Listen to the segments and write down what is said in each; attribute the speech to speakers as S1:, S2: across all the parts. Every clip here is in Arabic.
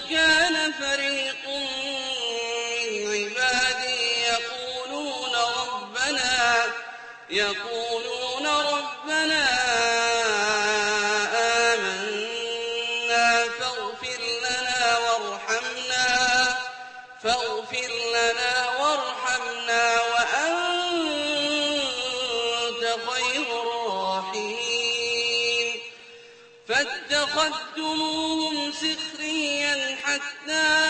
S1: إنه كان فريق من عبادي يقولون ربنا يقولون ربنا آمنا فاغفر لنا وارحمنا فاغفر لنا وارحمنا وأنت خير الراحمين. فاتخذتموهم سخريا حتى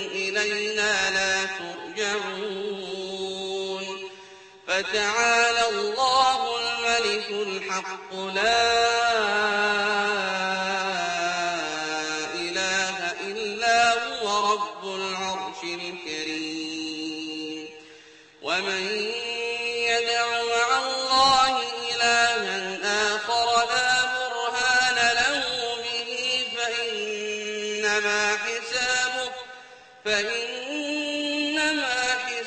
S1: إلينا لا ترجعون. فتعالى الله الملك الحق لا إله إلا هو رب العرش الكريم. ومن يدع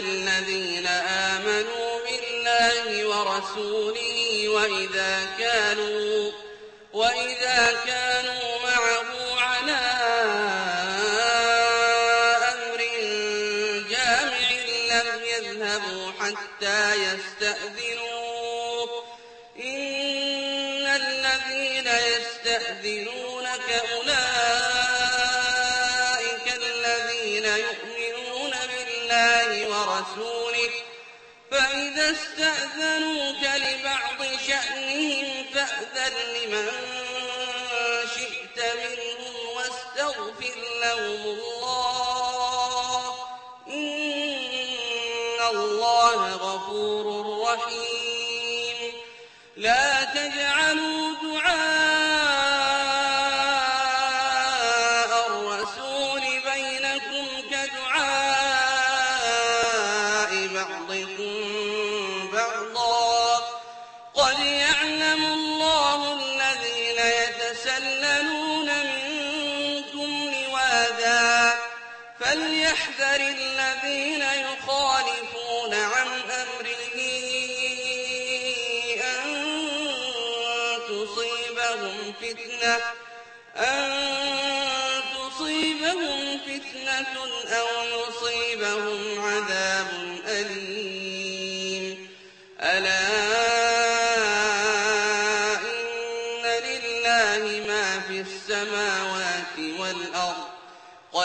S1: الذين آمنوا بالله ورسوله وإذا كانوا وإذا كانوا معه على أمر جامع لم يذهبوا حتى يستأذنوه. إن الذين يستأذنونك ورسوله فإذا استأذنوك لبعض شأنهم فأذن لمن شئت منهم واستغفر لهم الله. إن الله غفور رحيم. لا تجعلوا دعاء يتسللون منكم لواذا فليحذر الذين يخالفون عن أمره أن تصيبهم فتنة أن تصيبهم فتنة أو يصيبهم عذاب